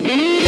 Mm-hmm.